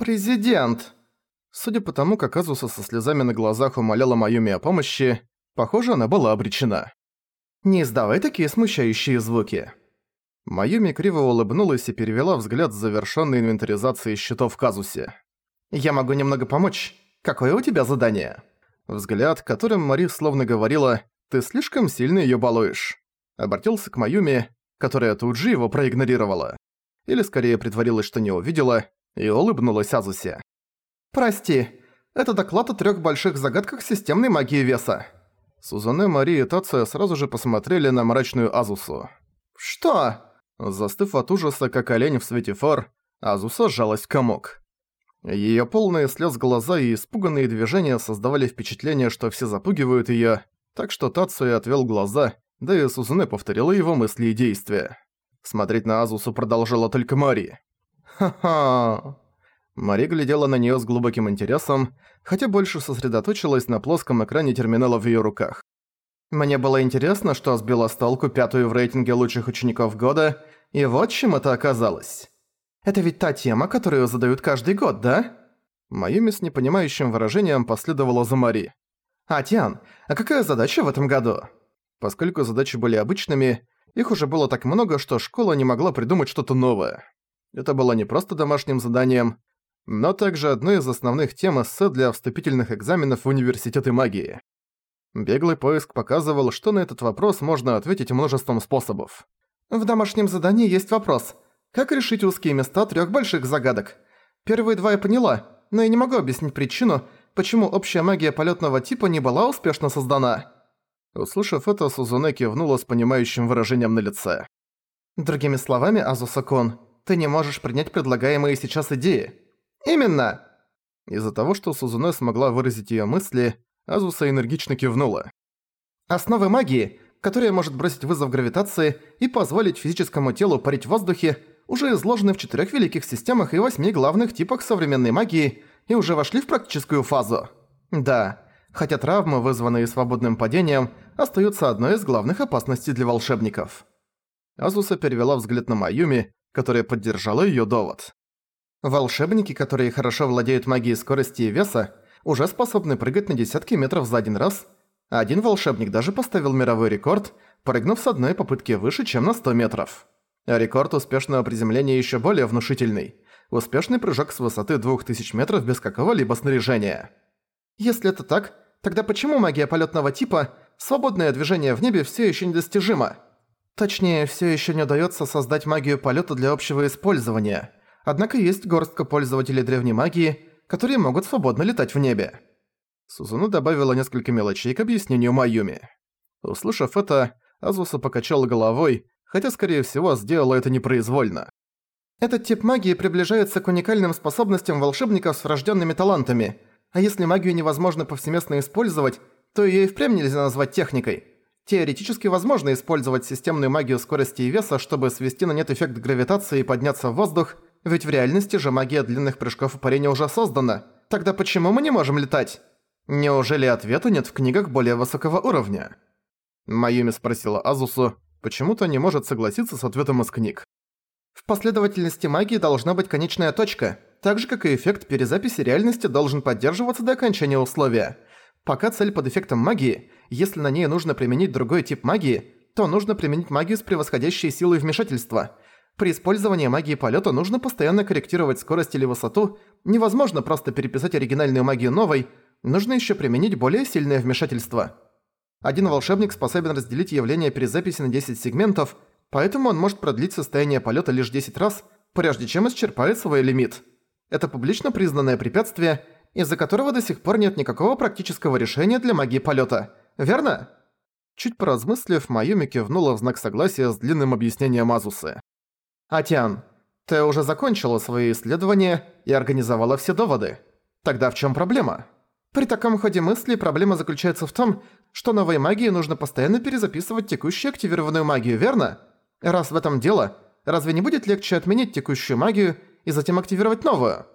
«Президент!» Судя по тому, как Азуса со слезами на глазах умоляла Майюми о помощи, похоже, она была обречена. «Не издавай такие смущающие звуки». Майюми криво улыбнулась и перевела взгляд с завершенной инвентаризацией счетов казусе. «Я могу немного помочь. Какое у тебя задание?» Взгляд, которым Мари словно говорила «Ты слишком сильно её балуешь», обратился к Майюми, которая тут же его проигнорировала. Или скорее притворилась, что не увидела, и улыбнулась Азусе. «Прости, это доклад о трёх больших загадках системной магии веса». Сузане, Мари и Тация сразу же посмотрели на мрачную Азусу. «Что?» Застыв от ужаса, как олень в свете фар, Азуса сжалась в комок. Её полные слёз глаза и испуганные движения создавали впечатление, что все запугивают её, так что Тацуя отвёл глаза, да и Сузуне повторила его мысли и действия. Смотреть на Азусу продолжала только Мари. «Ха-ха!» Мари глядела на неё с глубоким интересом, хотя больше сосредоточилась на плоском экране терминала в её руках. Мне было интересно, что сбила с толку пятую в рейтинге лучших учеников года, и вот чем это оказалось. Это ведь та тема, которую задают каждый год, да? Майюми с непонимающим выражением последовала за Мари. «А, Тиан, а какая задача в этом году?» Поскольку задачи были обычными, их уже было так много, что школа не могла придумать что-то новое. Это было не просто домашним заданием, но также одной из основных тем эссе для вступительных экзаменов в университеты магии. Беглый поиск показывал, что на этот вопрос можно ответить множеством способов. В домашнем задании есть вопрос. Как решить узкие места трёх больших загадок? Первые два я поняла, но я не могу объяснить причину, почему общая магия полётного типа не была успешно создана. Услышав это, Сузуне кивнула с понимающим выражением на лице. Другими словами, Азуса-кун, ты не можешь принять предлагаемые сейчас идеи. Именно! Из-за того, что Сузуне смогла выразить её мысли, Азуса энергично кивнула. Основы магии, которая может бросить вызов гравитации и позволить физическому телу парить в воздухе, уже изложены в четырех великих системах и восьми главных типах современной магии и уже вошли в практическую фазу. Да, хотя травмы, вызванные свободным падением, остаются одной из главных опасностей для волшебников. Азуса перевела взгляд на Майюми, которая поддержала её довод. Волшебники, которые хорошо владеют магией скорости и веса, уже способны прыгать на десятки метров за один раз. Один волшебник даже поставил мировой рекорд, прыгнув с одной попытки выше, чем на 100 метров. Рекорд успешного приземления еще более внушительный. Успешный прыжок с высоты 2000 метров без какого-либо снаряжения. Если это так, тогда почему магия полетного типа, свободное движение в небе все еще недостижимо? Точнее, все еще не удается создать магию полета для общего использования. Однако есть горстка пользователей древней магии, которые могут свободно летать в небе. Сузуна добавила несколько мелочей к объяснению Майюми. Услышав это, Азуса покачала головой, хотя, скорее всего, сделала это непроизвольно. Этот тип магии приближается к уникальным способностям волшебников с врожденными талантами, а если магию невозможно повсеместно использовать, то её и впрямь нельзя назвать техникой. Теоретически возможно использовать системную магию скорости и веса, чтобы свести на нет эффект гравитации и подняться в воздух, ведь в реальности же магия длинных прыжков и парения уже создана. Тогда почему мы не можем летать? Неужели ответа нет в книгах более высокого уровня? Майюми спросила Азусу, почему-то не может согласиться с ответом из книг. В последовательности магии должна быть конечная точка, так же как и эффект перезаписи реальности должен поддерживаться до окончания условия. Пока цель под эффектом магии, если на ней нужно применить другой тип магии, то нужно применить магию с превосходящей силой вмешательства – при использовании магии полета нужно постоянно корректировать скорость или высоту, невозможно просто переписать оригинальную магию новой, нужно еще применить более сильное вмешательство. Один волшебник способен разделить явление перезаписи на 10 сегментов, поэтому он может продлить состояние полета лишь 10 раз, прежде чем исчерпает свой лимит. Это публично признанное препятствие, из-за которого до сих пор нет никакого практического решения для магии полета. Верно? Чуть поразмыслив, Майюми кивнула в знак согласия с длинным объяснением Азусы. «Атян, ты уже закончила свои исследования и организовала все доводы. Тогда в чем проблема?» При таком ходе мысли проблема заключается в том, что новой магии нужно постоянно перезаписывать текущую активированную магию, верно? Раз в этом дело, разве не будет легче отменить текущую магию и затем активировать новую?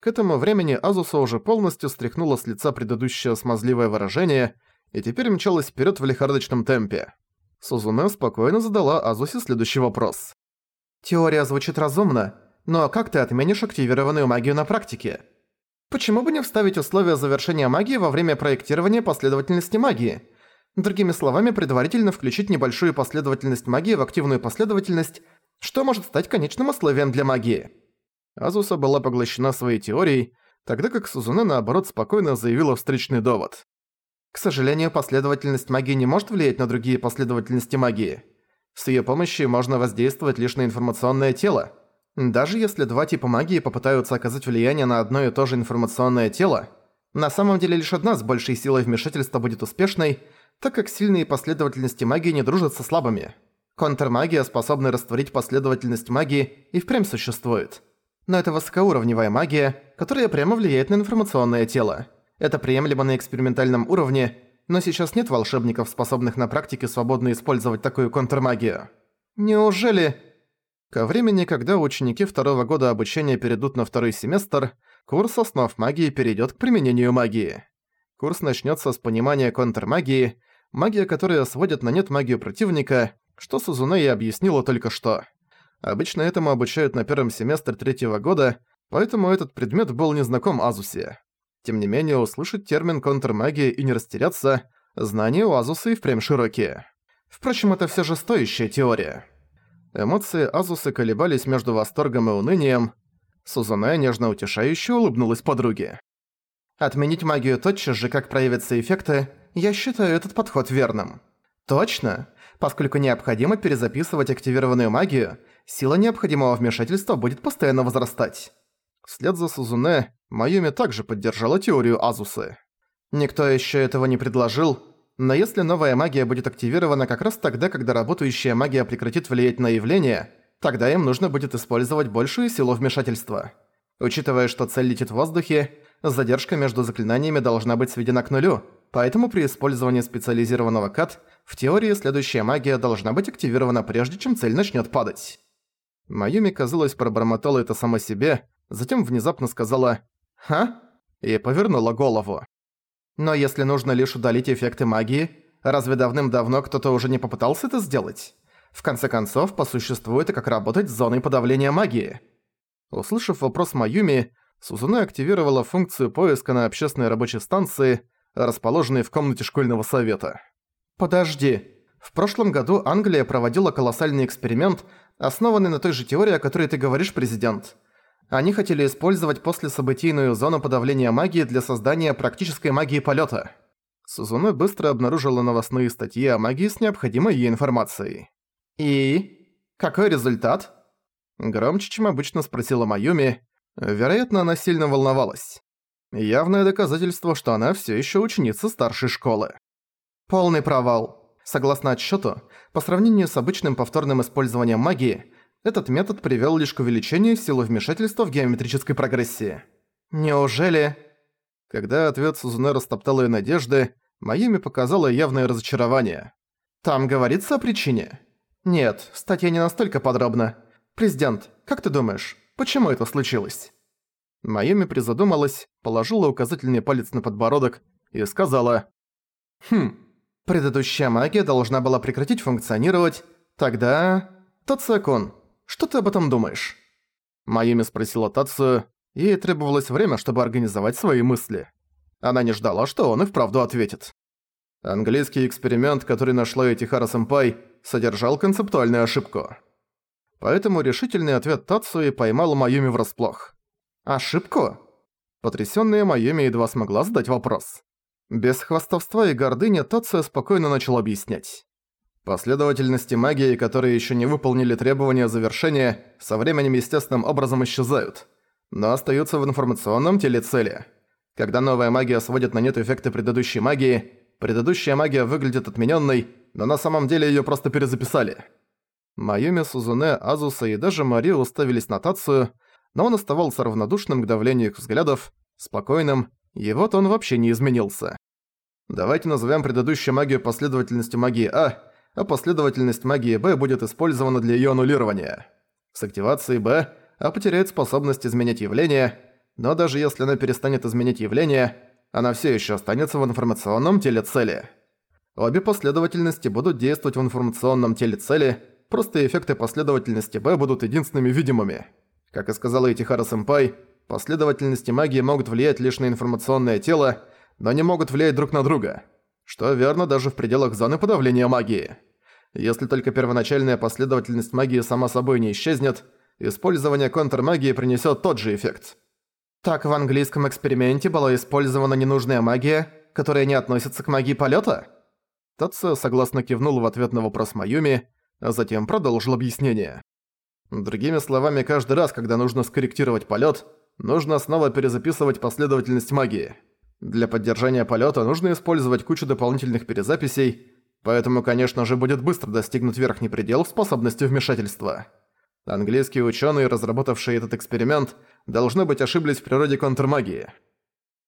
К этому времени Азуса уже полностью стряхнула с лица предыдущее смазливое выражение и теперь мчалась вперед в лихорадочном темпе. Сузуне спокойно задала Азусе следующий вопрос. Теория звучит разумно. но как ты отменишь активированную магию на практике? Почему бы не вставить условия завершения магии во время проектирования последовательности магии? Другими словами, предварительно включить небольшую последовательность магии в активную последовательность, что может стать конечным условием для магии. Азуса была поглощена своей теорией, тогда как Сузуне наоборот спокойно заявила встречный довод. К сожалению, последовательность магии не может влиять на другие последовательности магии. С её помощью можно воздействовать лишь на информационное тело. Даже если два типа магии попытаются оказать влияние на одно и то же информационное тело, на самом деле лишь одна с большей силой вмешательства будет успешной, так как сильные последовательности магии не дружат со слабыми. Контрмагия, способная растворить последовательность магии, и впрямь существует. Но это высокоуровневая магия, которая прямо влияет на информационное тело. Это приемлемо на экспериментальном уровне, но сейчас нет волшебников, способных на практике свободно использовать такую контрмагию. Неужели... Ко времени, когда ученики второго года обучения перейдут на второй семестр, курс основ магии перейдет к применению магии. Курс начнется с понимания контрмагии, магия, которая сводит на нет магию противника, что Сузуне и объяснила только что. Обычно этому обучают на первом семестре третьего года, поэтому этот предмет был незнаком Азусе. Тем не менее, услышать термин контрмагия и не растеряться, знания у Азуса и впрямь широкие. Впрочем, это все же стоящая теория. Эмоции Азусы колебались между восторгом и унынием. Сузуне нежно утешающе улыбнулась подруге. «Отменить магию тотчас же, как проявятся эффекты, я считаю этот подход верным». «Точно. Поскольку необходимо перезаписывать активированную магию, сила необходимого вмешательства будет постоянно возрастать». Вслед за Сузуне, Майюми также поддержала теорию Азусы. Никто еще этого не предложил, но если новая магия будет активирована как раз тогда, когда работающая магия прекратит влиять на явление, тогда им нужно будет использовать большую силу вмешательства. Учитывая, что цель летит в воздухе, задержка между заклинаниями должна быть сведена к нулю, поэтому при использовании специализированного кат в теории следующая магия должна быть активирована прежде, чем цель начнет падать. Майюми, казалось, пробормотала это сама себе, затем внезапно сказала «Ха?» и повернула голову. «Но если нужно лишь удалить эффекты магии, разве давным-давно кто-то уже не попытался это сделать? В конце концов, по существу это как работать с зоной подавления магии». Услышав вопрос Майюми, Сузуне активировала функцию поиска на общественной рабочей станции, расположенной в комнате школьного совета. «Подожди. В прошлом году Англия проводила колоссальный эксперимент, основанный на той же теории, о которой ты говоришь, президент. Они хотели использовать послесобытийную зону подавления магии для создания практической магии полета. Сузуне быстро обнаружила новостные статьи о магии с необходимой ей информацией. «И? Какой результат?» Громче, чем обычно спросила Майюми. Вероятно, она сильно волновалась. Явное доказательство, что она все еще ученица старшей школы. Полный провал. Согласно отчету, по сравнению с обычным повторным использованием магии, этот метод привел лишь к увеличению силы вмешательства в геометрической прогрессии. Неужели... Когда ответ Сузуне растоптал ее надежды, Майюми показала явное разочарование. «Там говорится о причине?» «Нет, статья не настолько подробна. Президент, как ты думаешь, почему это случилось?» Майюми призадумалась, положила указательный палец на подбородок и сказала «Хм, предыдущая магия должна была прекратить функционировать, тогда... Тацекун, что ты об этом думаешь?» Майюми спросила Тацию, ей требовалось время, чтобы организовать свои мысли. Она не ждала, что он и вправду ответит. Английский эксперимент, который нашла Этихара-сэмпай, содержал концептуальную ошибку. Поэтому решительный ответ Тацуи поймал Майюми врасплох. «Ошибку?» Потрясённая Майюми едва смогла задать вопрос. Без хвастовства и гордыни Тация спокойно начал объяснять. Последовательности магии, которые еще не выполнили требования завершения, со временем естественным образом исчезают, но остаются в информационном теле цели. Когда новая магия сводит на нет эффекты предыдущей магии, предыдущая магия выглядит отмененной, но на самом деле ее просто перезаписали. Майюми, Сузуне, Азуса и даже Мари уставились на Тацию, но он оставался равнодушным к давлению их взглядов, спокойным, и вот он вообще не изменился. Давайте назовем предыдущую магию последовательностью магии А, а последовательность магии Б будет использована для её аннулирования. С активацией Б А потеряет способность изменять явление, но даже если она перестанет изменять явление, она всё ещё останется в информационном теле цели. Обе последовательности будут действовать в информационном теле цели, просто эффекты последовательности Б будут единственными видимыми. Как и сказала Итихара-сэмпай, последовательности магии могут влиять лишь на информационное тело, но не могут влиять друг на друга. Что верно даже в пределах зоны подавления магии. Если только первоначальная последовательность магии сама собой не исчезнет, использование контрмагии принесет тот же эффект. Так в английском эксперименте была использована ненужная магия, которая не относится к магии полета? Татсо согласно кивнул в ответ на вопрос Майюми, а затем продолжил объяснение. Другими словами, каждый раз, когда нужно скорректировать полет, нужно снова перезаписывать последовательность магии. Для поддержания полета нужно использовать кучу дополнительных перезаписей, поэтому, конечно же, будет быстро достигнут верхний предел способности вмешательства. Английские ученые, разработавшие этот эксперимент, должны быть ошиблись в природе контрмагии.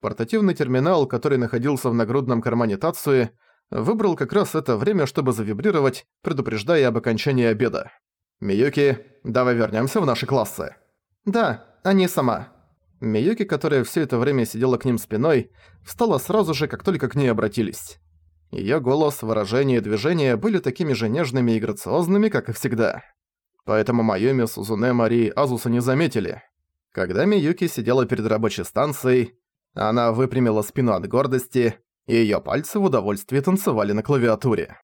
Портативный терминал, который находился в нагрудном кармане Тацуи, выбрал как раз это время, чтобы завибрировать, предупреждая об окончании обеда. «Миюки, давай вернемся в наши классы». «Да, они сама». Миюки, которая все это время сидела к ним спиной, встала сразу же, как только к ней обратились. Её голос, выражение и движения были такими же нежными и грациозными, как и всегда. Поэтому Майоми, Сузуне, Мари и Азуса не заметили. Когда Миюки сидела перед рабочей станцией, она выпрямила спину от гордости, и её пальцы в удовольствии танцевали на клавиатуре.